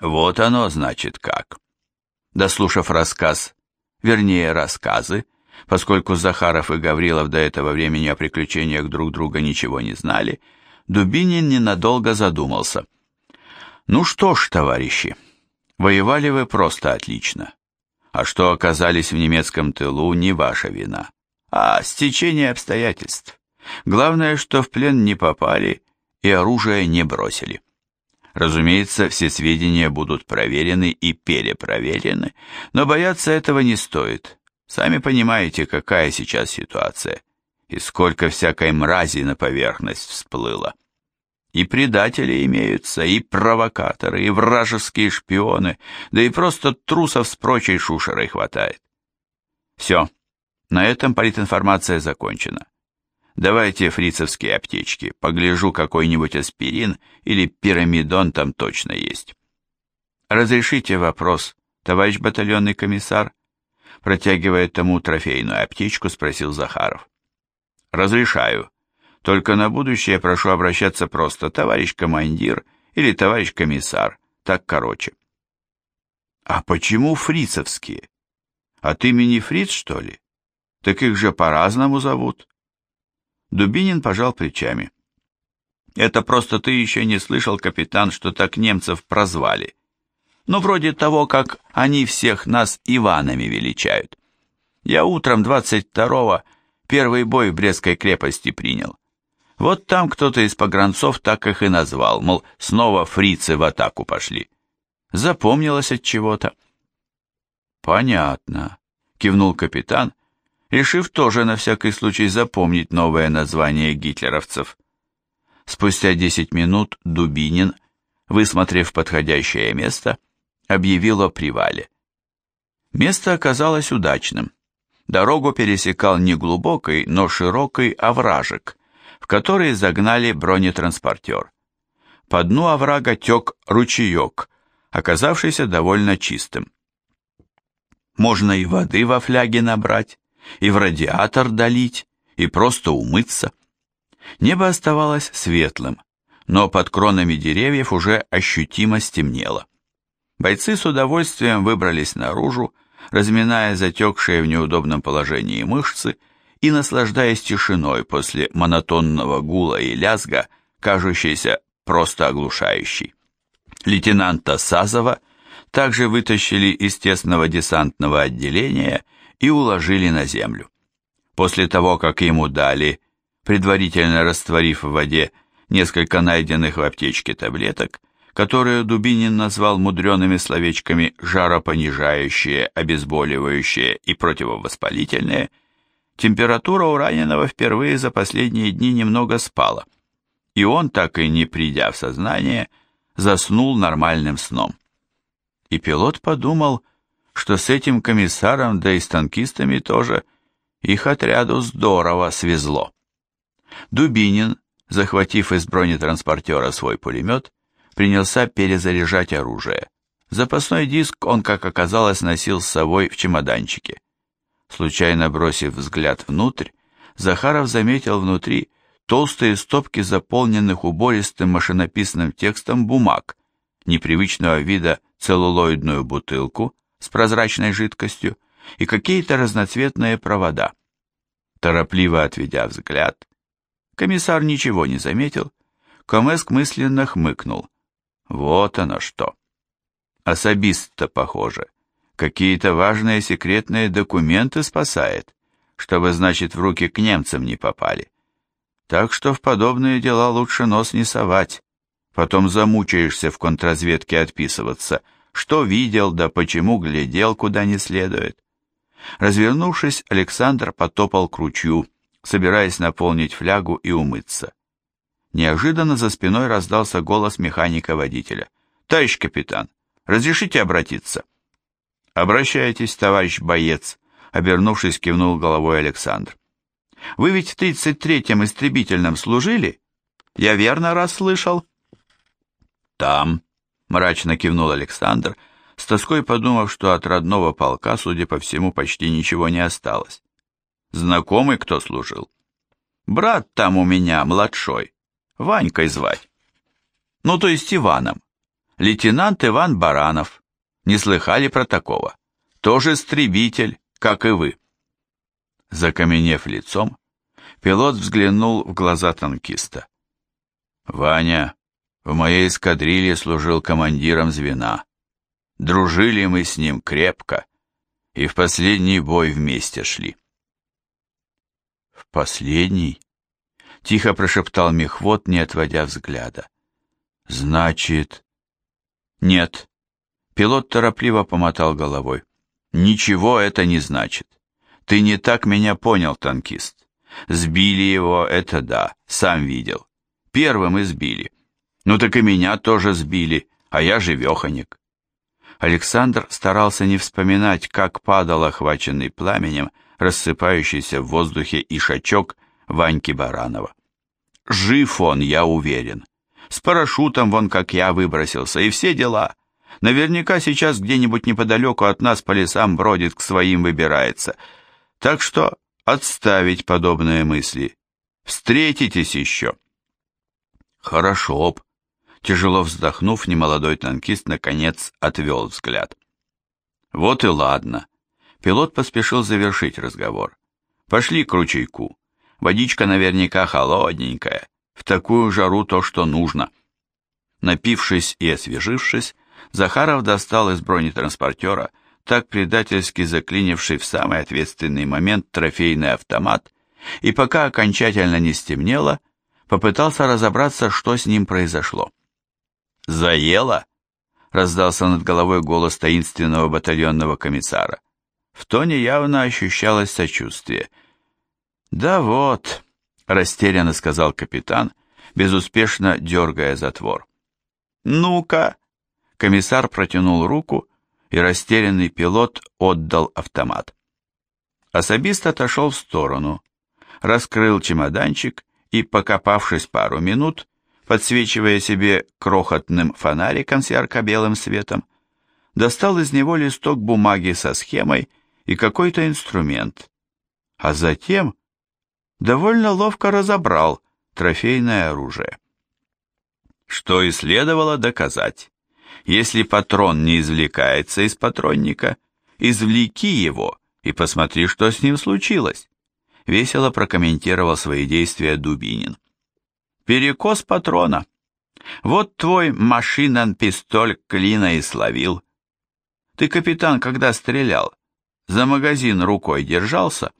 Вот оно, значит, как. Дослушав рассказ, вернее, рассказы, поскольку Захаров и Гаврилов до этого времени о приключениях друг друга ничего не знали, Дубинин ненадолго задумался. «Ну что ж, товарищи, воевали вы просто отлично. А что оказались в немецком тылу, не ваша вина, а стечение обстоятельств. Главное, что в плен не попали и оружие не бросили. Разумеется, все сведения будут проверены и перепроверены, но бояться этого не стоит. Сами понимаете, какая сейчас ситуация, и сколько всякой мрази на поверхность всплыло. И предатели имеются, и провокаторы, и вражеские шпионы, да и просто трусов с прочей шушерой хватает. Все, на этом политинформация закончена. Давайте фрицевские аптечки, погляжу, какой-нибудь аспирин или пирамидон там точно есть. Разрешите вопрос, товарищ батальонный комиссар? Протягивая тому трофейную аптечку, спросил Захаров. Разрешаю. Только на будущее прошу обращаться просто товарищ командир или товарищ комиссар, так короче. А почему фрицевские? От имени Фриц, что ли? Так их же по-разному зовут. Дубинин пожал плечами. Это просто ты еще не слышал, капитан, что так немцев прозвали. Ну, вроде того, как они всех нас Иванами величают. Я утром 22-го первый бой в Брестской крепости принял. Вот там кто-то из погранцов так их и назвал, мол, снова фрицы в атаку пошли. Запомнилось от чего-то. Понятно, кивнул капитан решив тоже на всякий случай запомнить новое название гитлеровцев. Спустя 10 минут Дубинин, высмотрев подходящее место, объявил о привале. Место оказалось удачным. Дорогу пересекал не глубокий, но широкий овражек, в который загнали бронетранспортер. По дну оврага тек ручеек, оказавшийся довольно чистым. Можно и воды во фляге набрать, и в радиатор долить, и просто умыться. Небо оставалось светлым, но под кронами деревьев уже ощутимо стемнело. Бойцы с удовольствием выбрались наружу, разминая затекшие в неудобном положении мышцы и наслаждаясь тишиной после монотонного гула и лязга, кажущейся просто оглушающей. Лейтенанта Сазова также вытащили из тесного десантного отделения и уложили на землю. После того, как ему дали, предварительно растворив в воде несколько найденных в аптечке таблеток, которые Дубинин назвал мудреными словечками жаропонижающие, обезболивающие и противовоспалительные, температура у раненого впервые за последние дни немного спала, и он, так и не придя в сознание, заснул нормальным сном. И пилот подумал, что с этим комиссаром, да и с танкистами тоже, их отряду здорово свезло. Дубинин, захватив из бронетранспортера свой пулемет, принялся перезаряжать оружие. Запасной диск он, как оказалось, носил с собой в чемоданчике. Случайно бросив взгляд внутрь, Захаров заметил внутри толстые стопки заполненных убористым машинописным текстом бумаг, непривычного вида целлулоидную бутылку, с прозрачной жидкостью и какие-то разноцветные провода. Торопливо отведя взгляд, комиссар ничего не заметил, Комеск мысленно хмыкнул. Вот оно что. Особист-то, похоже, какие-то важные секретные документы спасает, чтобы, значит, в руки к немцам не попали. Так что в подобные дела лучше нос не совать, потом замучаешься в контрразведке отписываться — что видел, да почему глядел, куда не следует. Развернувшись, Александр потопал к ручью, собираясь наполнить флягу и умыться. Неожиданно за спиной раздался голос механика-водителя. «Товарищ капитан, разрешите обратиться?» «Обращайтесь, товарищ боец», — обернувшись, кивнул головой Александр. «Вы ведь в 33-м истребительном служили? Я верно расслышал?» «Там», мрачно кивнул Александр, с тоской подумав, что от родного полка, судя по всему, почти ничего не осталось. Знакомый кто служил? Брат там у меня, младшой. Ванькой звать. Ну, то есть Иваном. Лейтенант Иван Баранов. Не слыхали про такого? Тоже стребитель, как и вы. Закаменев лицом, пилот взглянул в глаза танкиста. «Ваня, в моей эскадрилье служил командиром звена. Дружили мы с ним крепко и в последний бой вместе шли». «В последний?» — тихо прошептал мехвод, не отводя взгляда. «Значит...» «Нет». Пилот торопливо помотал головой. «Ничего это не значит. Ты не так меня понял, танкист. Сбили его, это да, сам видел. Первым избили. Ну так и меня тоже сбили, а я живеханик. Александр старался не вспоминать, как падал охваченный пламенем, рассыпающийся в воздухе ишачок Ваньки Баранова. Жив он, я уверен. С парашютом вон как я выбросился, и все дела. Наверняка сейчас где-нибудь неподалеку от нас по лесам бродит, к своим выбирается. Так что отставить подобные мысли. Встретитесь еще. Хорошо б. Тяжело вздохнув, немолодой танкист наконец отвел взгляд. Вот и ладно. Пилот поспешил завершить разговор. Пошли к ручейку. Водичка наверняка холодненькая. В такую жару то, что нужно. Напившись и освежившись, Захаров достал из бронетранспортера так предательски заклинивший в самый ответственный момент трофейный автомат, и пока окончательно не стемнело, попытался разобраться, что с ним произошло. «Заело?» — раздался над головой голос таинственного батальонного комиссара. В тоне явно ощущалось сочувствие. «Да вот», — растерянно сказал капитан, безуспешно дергая затвор. «Ну-ка!» — комиссар протянул руку, и растерянный пилот отдал автомат. Особист отошел в сторону, раскрыл чемоданчик и, покопавшись пару минут, подсвечивая себе крохотным фонариком с ярко-белым светом, достал из него листок бумаги со схемой и какой-то инструмент, а затем довольно ловко разобрал трофейное оружие. Что и следовало доказать. Если патрон не извлекается из патронника, извлеки его и посмотри, что с ним случилось. Весело прокомментировал свои действия Дубинин. Перекос патрона. Вот твой машинан-пистоль клина и словил. Ты, капитан, когда стрелял, за магазин рукой держался?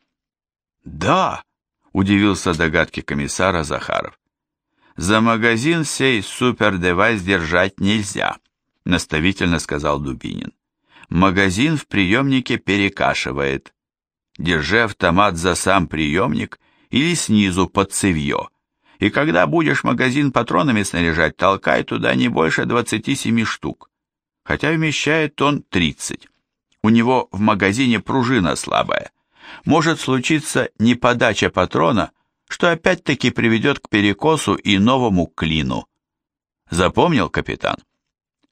Да, удивился догадке комиссара Захаров. За магазин сей супердевайс держать нельзя наставительно сказал Дубинин. Магазин в приемнике перекашивает. Держи автомат за сам приемник или снизу под цевье. И когда будешь магазин патронами снаряжать, толкай туда не больше 27 штук. Хотя вмещает он 30. У него в магазине пружина слабая. Может случиться неподача патрона, что опять-таки приведет к перекосу и новому клину. Запомнил, капитан?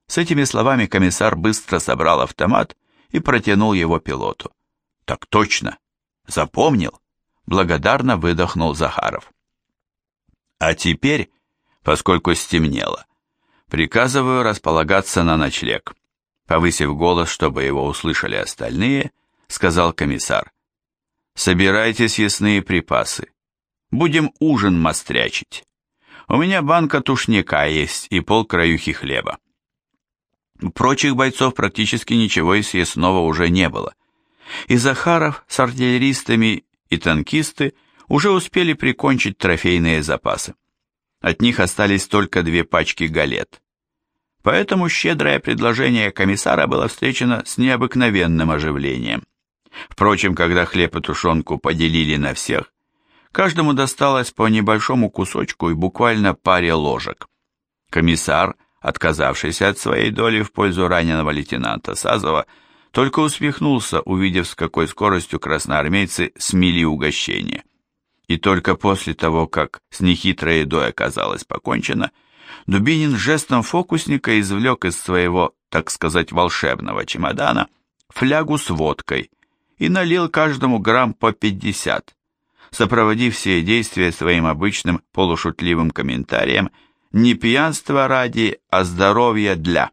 С этими словами комиссар быстро собрал автомат и протянул его пилоту. «Так точно! Запомнил!» Благодарно выдохнул Захаров. «А теперь, поскольку стемнело, приказываю располагаться на ночлег». Повысив голос, чтобы его услышали остальные, сказал комиссар. «Собирайте съестные припасы. Будем ужин мострячить. У меня банка тушняка есть и пол краюхи хлеба. У прочих бойцов практически ничего из съестного уже не было. И Захаров с артиллеристами и танкисты уже успели прикончить трофейные запасы. От них остались только две пачки галет. Поэтому щедрое предложение комиссара было встречено с необыкновенным оживлением. Впрочем, когда хлеб и тушенку поделили на всех, каждому досталось по небольшому кусочку и буквально паре ложек. Комиссар отказавшийся от своей доли в пользу раненого лейтенанта Сазова, только усмехнулся, увидев, с какой скоростью красноармейцы смели угощение. И только после того, как с нехитрой едой оказалось покончено, Дубинин жестом фокусника извлек из своего, так сказать, волшебного чемодана флягу с водкой и налил каждому грамм по пятьдесят, сопроводив все действия своим обычным полушутливым комментарием Не пьянство ради, а здоровье для.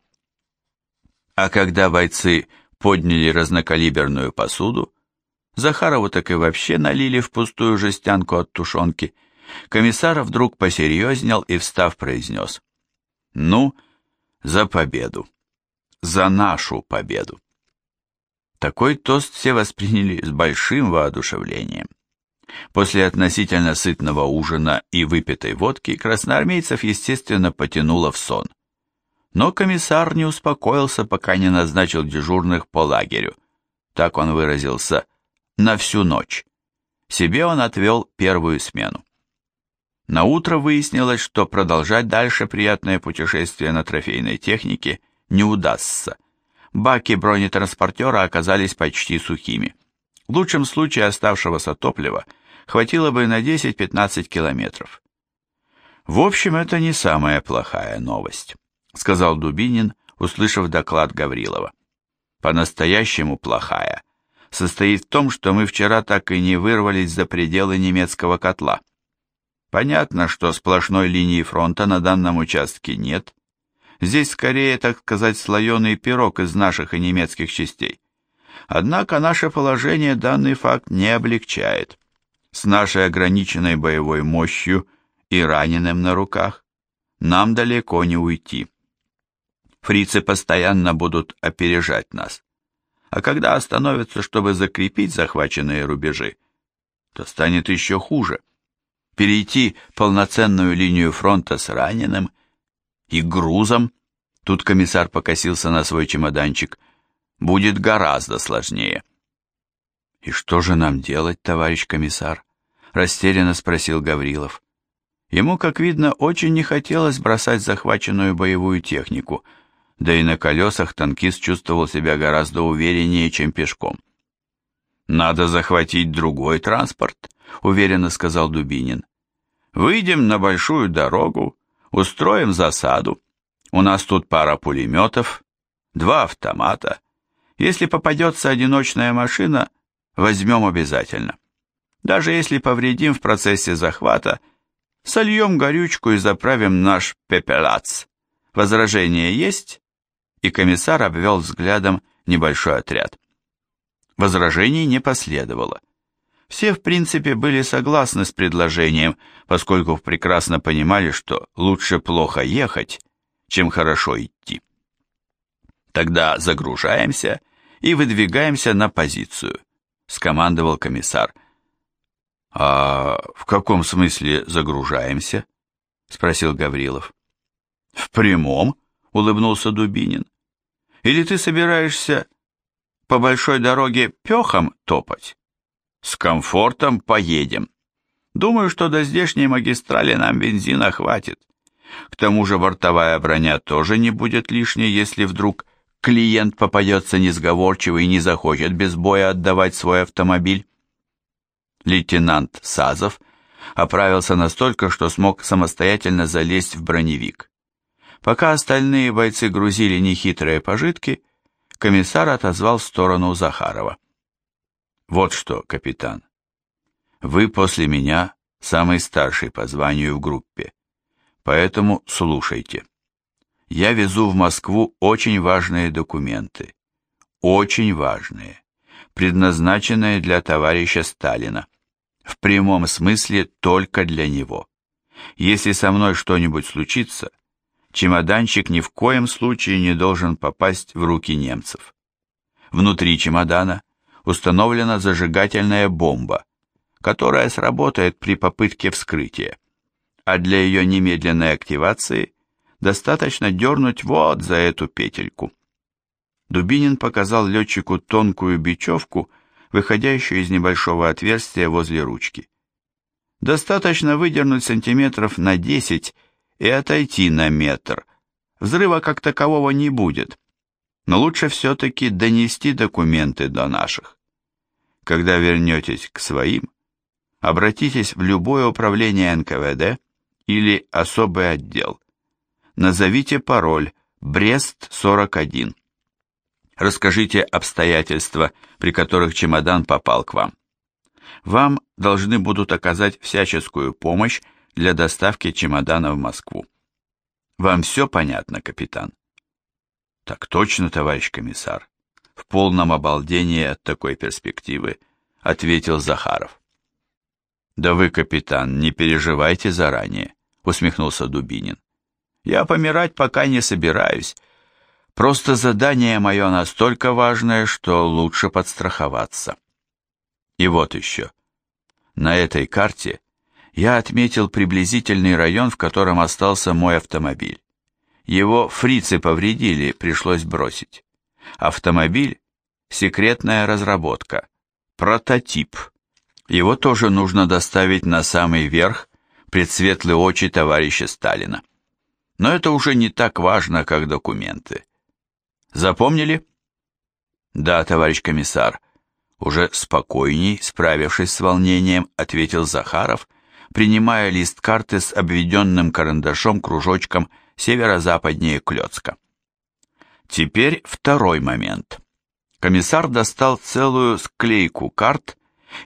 А когда бойцы подняли разнокалиберную посуду, Захарову так и вообще налили в пустую жестянку от тушенки, комиссар вдруг посерьезнел и, встав, произнес. «Ну, за победу! За нашу победу!» Такой тост все восприняли с большим воодушевлением. После относительно сытного ужина и выпитой водки красноармейцев, естественно, потянуло в сон. Но комиссар не успокоился, пока не назначил дежурных по лагерю. Так он выразился, на всю ночь. Себе он отвел первую смену. На утро выяснилось, что продолжать дальше приятное путешествие на трофейной технике не удастся баки бронетранспортера оказались почти сухими. В лучшем случае оставшегося топлива хватило бы на 10-15 километров. «В общем, это не самая плохая новость», — сказал Дубинин, услышав доклад Гаврилова. «По-настоящему плохая состоит в том, что мы вчера так и не вырвались за пределы немецкого котла. Понятно, что сплошной линии фронта на данном участке нет, Здесь скорее, так сказать, слоеный пирог из наших и немецких частей. Однако наше положение данный факт не облегчает. С нашей ограниченной боевой мощью и раненым на руках нам далеко не уйти. Фрицы постоянно будут опережать нас. А когда остановятся, чтобы закрепить захваченные рубежи, то станет еще хуже. Перейти полноценную линию фронта с раненым и грузом, тут комиссар покосился на свой чемоданчик, будет гораздо сложнее. «И что же нам делать, товарищ комиссар?» растерянно спросил Гаврилов. Ему, как видно, очень не хотелось бросать захваченную боевую технику, да и на колесах танкист чувствовал себя гораздо увереннее, чем пешком. «Надо захватить другой транспорт», — уверенно сказал Дубинин. «Выйдем на большую дорогу, Устроим засаду. У нас тут пара пулеметов, два автомата. Если попадется одиночная машина, возьмем обязательно. Даже если повредим в процессе захвата, сольем горючку и заправим наш пепелац. Возражение есть?» И комиссар обвел взглядом небольшой отряд. Возражений не последовало. Все, в принципе, были согласны с предложением, поскольку прекрасно понимали, что лучше плохо ехать, чем хорошо идти. Тогда загружаемся и выдвигаемся на позицию, скомандовал комиссар. А в каком смысле загружаемся? спросил Гаврилов. В прямом, улыбнулся Дубинин. Или ты собираешься по большой дороге пехом топать? С комфортом поедем. Думаю, что до здешней магистрали нам бензина хватит. К тому же бортовая броня тоже не будет лишней, если вдруг клиент попадется несговорчивый и не захочет без боя отдавать свой автомобиль. Лейтенант Сазов оправился настолько, что смог самостоятельно залезть в броневик. Пока остальные бойцы грузили нехитрые пожитки, комиссар отозвал в сторону Захарова. Вот что, капитан. Вы после меня самый старший по званию в группе. Поэтому слушайте. Я везу в Москву очень важные документы. Очень важные. Предназначенные для товарища Сталина. В прямом смысле только для него. Если со мной что-нибудь случится, чемоданчик ни в коем случае не должен попасть в руки немцев. Внутри чемодана установлена зажигательная бомба, которая сработает при попытке вскрытия. А для ее немедленной активации достаточно дернуть вот за эту петельку. Дубинин показал летчику тонкую бечевку, выходящую из небольшого отверстия возле ручки. Достаточно выдернуть сантиметров на 10 и отойти на метр. Взрыва как такового не будет, но лучше все-таки донести документы до наших. Когда вернетесь к своим, обратитесь в любое управление НКВД или особый отдел. Назовите пароль Брест-41. Расскажите обстоятельства, при которых чемодан попал к вам. Вам должны будут оказать всяческую помощь для доставки чемодана в Москву. Вам все понятно, капитан? Так точно, товарищ комиссар. В полном обалдении от такой перспективы ответил Захаров. Да вы, капитан, не переживайте заранее, усмехнулся Дубинин. Я помирать пока не собираюсь. Просто задание мое настолько важное, что лучше подстраховаться. И вот еще. На этой карте я отметил приблизительный район, в котором остался мой автомобиль. Его фрицы повредили, пришлось бросить. Автомобиль – секретная разработка, прототип. Его тоже нужно доставить на самый верх пред светлые очи товарища Сталина. Но это уже не так важно, как документы. Запомнили? Да, товарищ комиссар. Уже спокойней, справившись с волнением, ответил Захаров, принимая лист карты с обведенным карандашом кружочком северо-западнее Клёцка. Теперь второй момент. Комиссар достал целую склейку карт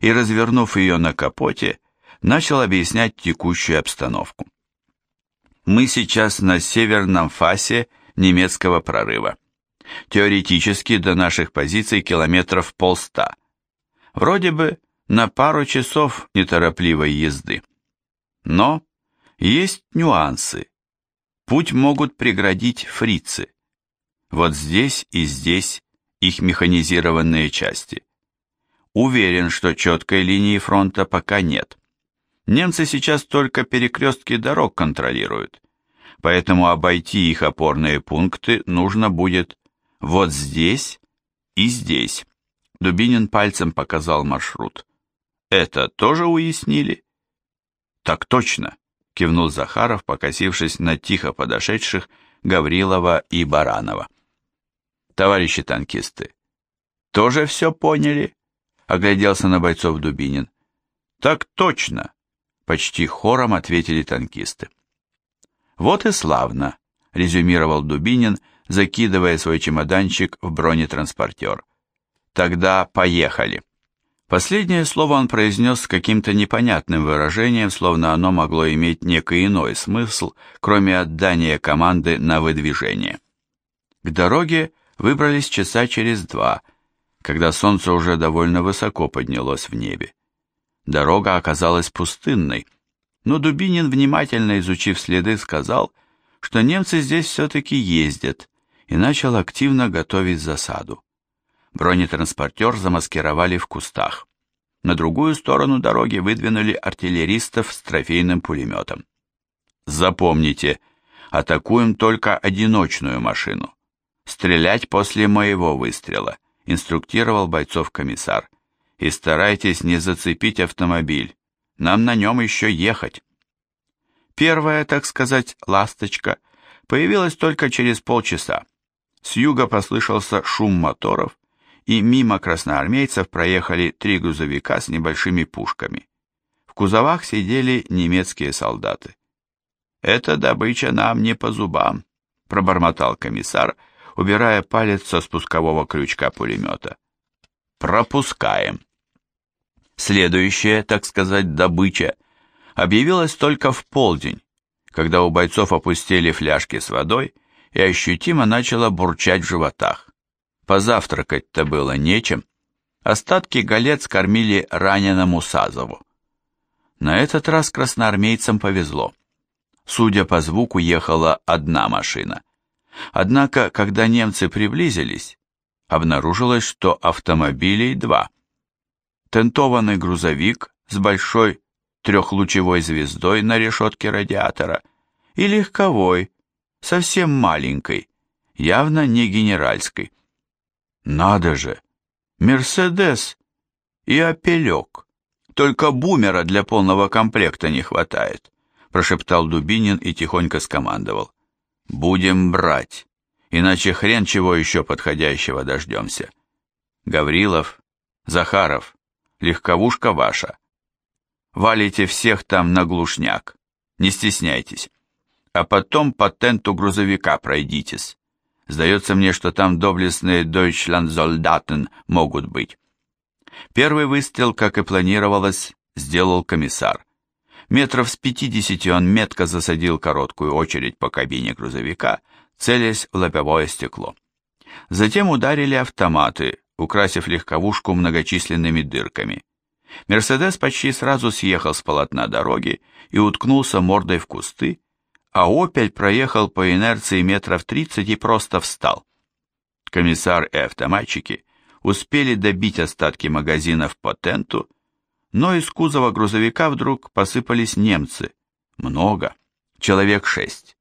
и, развернув ее на капоте, начал объяснять текущую обстановку. Мы сейчас на северном фасе немецкого прорыва. Теоретически до наших позиций километров полста. Вроде бы на пару часов неторопливой езды. Но есть нюансы. Путь могут преградить фрицы. Вот здесь и здесь их механизированные части. Уверен, что четкой линии фронта пока нет. Немцы сейчас только перекрестки дорог контролируют, поэтому обойти их опорные пункты нужно будет вот здесь и здесь. Дубинин пальцем показал маршрут. Это тоже уяснили? Так точно кивнул Захаров, покосившись на тихо подошедших Гаврилова и Баранова. Товарищи танкисты, тоже все поняли? Огляделся на бойцов Дубинин. Так точно, почти хором ответили танкисты. Вот и славно, резюмировал Дубинин, закидывая свой чемоданчик в бронетранспортер. Тогда поехали. Последнее слово он произнес с каким-то непонятным выражением, словно оно могло иметь некий иной смысл, кроме отдания команды на выдвижение. К дороге выбрались часа через два, когда солнце уже довольно высоко поднялось в небе. Дорога оказалась пустынной, но Дубинин, внимательно изучив следы, сказал, что немцы здесь все-таки ездят, и начал активно готовить засаду. Бронетранспортер замаскировали в кустах. На другую сторону дороги выдвинули артиллеристов с трофейным пулеметом. Запомните, атакуем только одиночную машину. Стрелять после моего выстрела, инструктировал бойцов комиссар. И старайтесь не зацепить автомобиль. Нам на нем еще ехать. Первая, так сказать, ласточка появилась только через полчаса. С юга послышался шум моторов, и мимо красноармейцев проехали три грузовика с небольшими пушками. В кузовах сидели немецкие солдаты. «Эта добыча нам не по зубам», — пробормотал комиссар, убирая палец со спускового крючка пулемета. «Пропускаем». Следующая, так сказать, добыча объявилась только в полдень, когда у бойцов опустили фляжки с водой и ощутимо начало бурчать в животах. Позавтракать-то было нечем. Остатки галет кормили раненому Сазову. На этот раз красноармейцам повезло. Судя по звуку, ехала одна машина. Однако, когда немцы приблизились, обнаружилось, что автомобилей два. Тентованный грузовик с большой трехлучевой звездой на решетке радиатора и легковой, совсем маленькой, явно не генеральской. Надо же! Мерседес и опелек. Только бумера для полного комплекта не хватает, прошептал Дубинин и тихонько скомандовал. Будем брать, иначе хрен чего еще подходящего дождемся. Гаврилов, Захаров, легковушка ваша. Валите всех там на глушняк, не стесняйтесь. А потом по тенту грузовика пройдитесь. Сдается мне, что там доблестные Deutschland-Soldaten могут быть. Первый выстрел, как и планировалось, сделал комиссар. Метров с пятидесяти он метко засадил короткую очередь по кабине грузовика, целясь в лобовое стекло. Затем ударили автоматы, украсив легковушку многочисленными дырками. Мерседес почти сразу съехал с полотна дороги и уткнулся мордой в кусты, а «Опель» проехал по инерции метров тридцать и просто встал. Комиссар и автоматчики успели добить остатки магазинов по тенту, но из кузова грузовика вдруг посыпались немцы. Много. Человек шесть.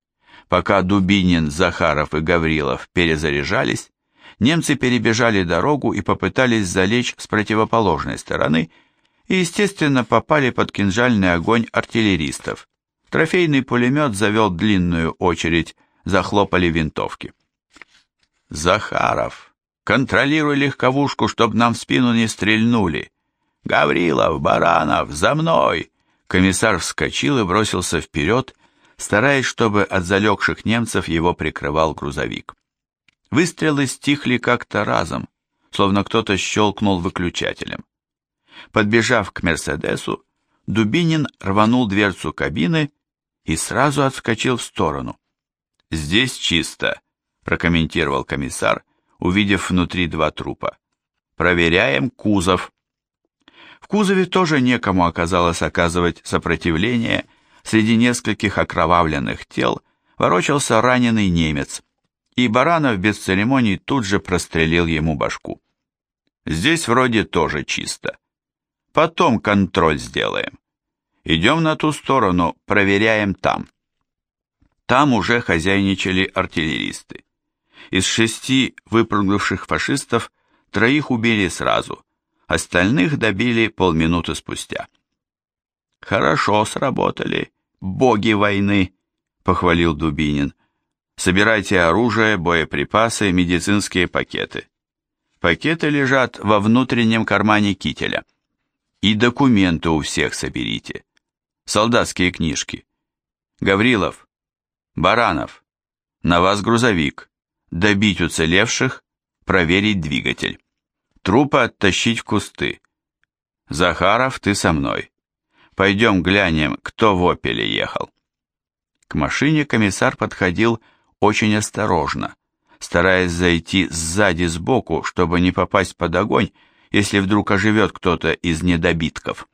Пока Дубинин, Захаров и Гаврилов перезаряжались, немцы перебежали дорогу и попытались залечь с противоположной стороны и, естественно, попали под кинжальный огонь артиллеристов. Трофейный пулемет завел длинную очередь, захлопали винтовки. «Захаров, контролируй легковушку, чтоб нам в спину не стрельнули. Гаврилов, Баранов, за мной!» Комиссар вскочил и бросился вперед, стараясь, чтобы от залегших немцев его прикрывал грузовик. Выстрелы стихли как-то разом, словно кто-то щелкнул выключателем. Подбежав к «Мерседесу», Дубинин рванул дверцу кабины и сразу отскочил в сторону. «Здесь чисто», — прокомментировал комиссар, увидев внутри два трупа. «Проверяем кузов». В кузове тоже некому оказалось оказывать сопротивление, среди нескольких окровавленных тел ворочался раненый немец, и Баранов без церемоний тут же прострелил ему башку. Здесь вроде тоже чисто. Потом контроль сделаем. Идем на ту сторону, проверяем там. Там уже хозяйничали артиллеристы. Из шести выпрыгнувших фашистов троих убили сразу, остальных добили полминуты спустя. Хорошо сработали, боги войны, похвалил Дубинин. Собирайте оружие, боеприпасы, медицинские пакеты. Пакеты лежат во внутреннем кармане кителя. И документы у всех соберите солдатские книжки. Гаврилов, Баранов, на вас грузовик, добить уцелевших, проверить двигатель. Трупы оттащить в кусты. Захаров, ты со мной. Пойдем глянем, кто в «Опеле» ехал. К машине комиссар подходил очень осторожно, стараясь зайти сзади сбоку, чтобы не попасть под огонь, если вдруг оживет кто-то из недобитков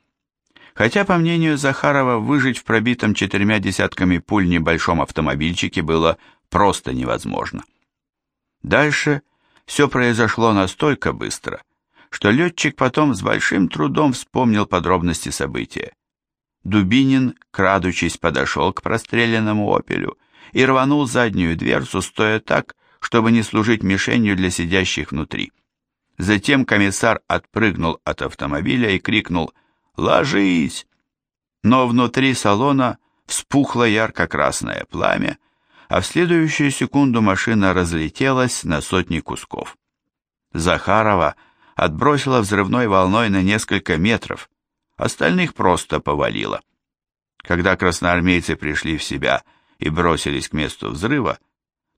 хотя, по мнению Захарова, выжить в пробитом четырьмя десятками пуль небольшом автомобильчике было просто невозможно. Дальше все произошло настолько быстро, что летчик потом с большим трудом вспомнил подробности события. Дубинин, крадучись, подошел к простреленному «Опелю» и рванул заднюю дверцу, стоя так, чтобы не служить мишенью для сидящих внутри. Затем комиссар отпрыгнул от автомобиля и крикнул «Ложись!» Но внутри салона вспухло ярко-красное пламя, а в следующую секунду машина разлетелась на сотни кусков. Захарова отбросила взрывной волной на несколько метров, остальных просто повалило. Когда красноармейцы пришли в себя и бросились к месту взрыва,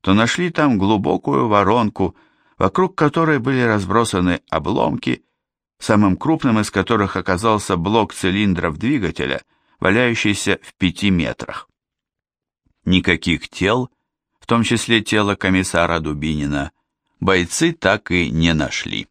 то нашли там глубокую воронку, вокруг которой были разбросаны обломки самым крупным из которых оказался блок цилиндров двигателя, валяющийся в пяти метрах. Никаких тел, в том числе тело комиссара Дубинина, бойцы так и не нашли.